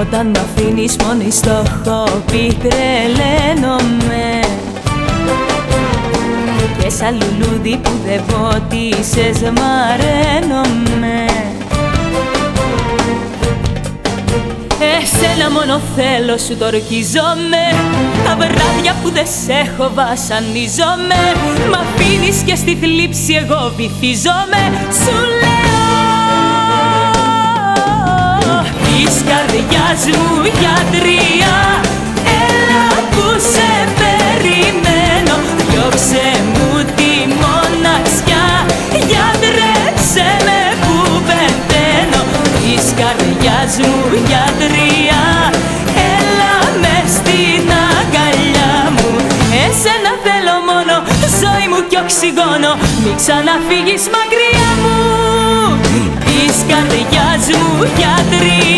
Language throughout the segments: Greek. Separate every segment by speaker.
Speaker 1: Όταν μ' αφήνεις μόνη στο χόπι τρελαίνομαι. Και σαν λουλούδι που δεν πότισες μαραίνομαι Εσένα μόνο θέλω σου το ορκιζόμαι Τα βράδια που δεν σε έχω βασανίζομαι. Μ' αφήνεις και στη θλίψη εγώ βυθίζομαι. Σου καρδιάς μου γιατρία. Έλα που σε περιμένω. Διώξε μου τη μοναξιά. Γιατρέψε με που πεθαίνω. Της καρδιάς μου γιατρία. Έλα με στην αγκαλιά μου. Εσένα θέλω μόνο Ζωή μου κι οξυγόνο. Μην ξαναφύγεις μακριά μου. Της καρδιάς μου γιατρία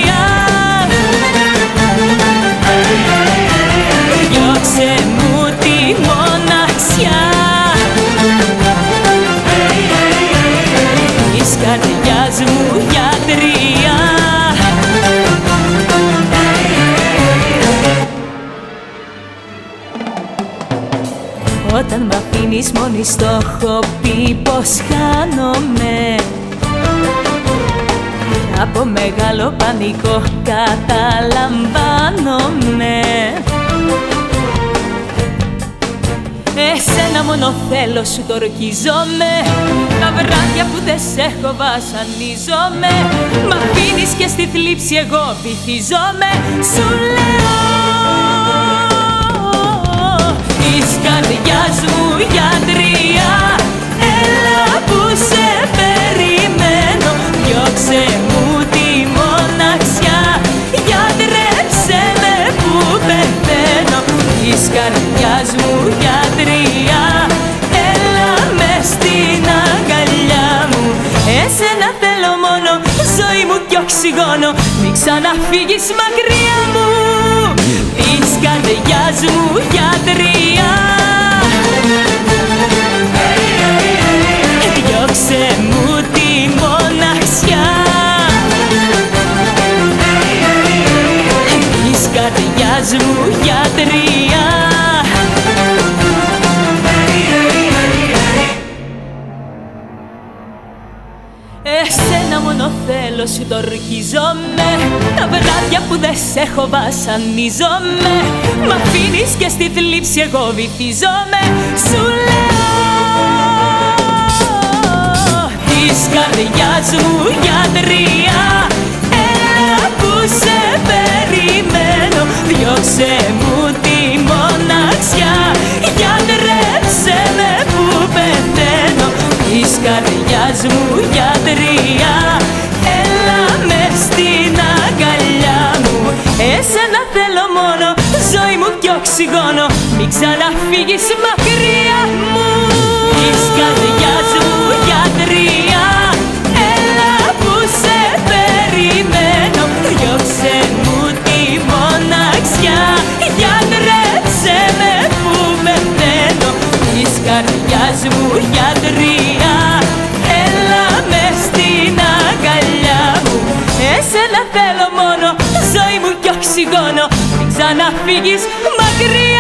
Speaker 1: Όταν μ' αφήνεις μόνη στο έχω πει πως χάνομαι. Από μεγάλο πανικό καταλαμβάνομαι. Εσένα μόνο θέλω σου το ορκιζόμαι Τα βράδια που δεν σε έχω βασανίζομαι. Μ' αφήνεις και στη θλίψη εγώ βυθίζομαι. Σου λέω μου γιατρία Έλα με στην αγκαλιά μου. Εσένα θέλω μόνο Ζωή μου κι οξυγόνο. Μην ξαναφύγεις μακριά μου. Της καρδιάς μου γιατρία Διώξε μου τη μοναξιά. Της καρδιάς μου Εσένα μόνο θέλω σου το ορκιζόμαι Τα βράδια που δεν σε έχω βασανίζομαι. Μ' αφήνεις και στη θλίψη εγώ βυθίζομαι. Σου λέω Της καρδιάς μου γιατρία. Έλα που σε περιμένω Διώξε μου καρδιάς μου γιατρία Έλα με στην αγκαλιά μου. Εσένα θέλω μόνο Ζωή μου κι οξυγόνο. Μην ξαναφύγεις μακριά μου Εσένα θέλω μόνο Ζωή μου κι οξυγόνο Μην ξαναφύγεις μακριά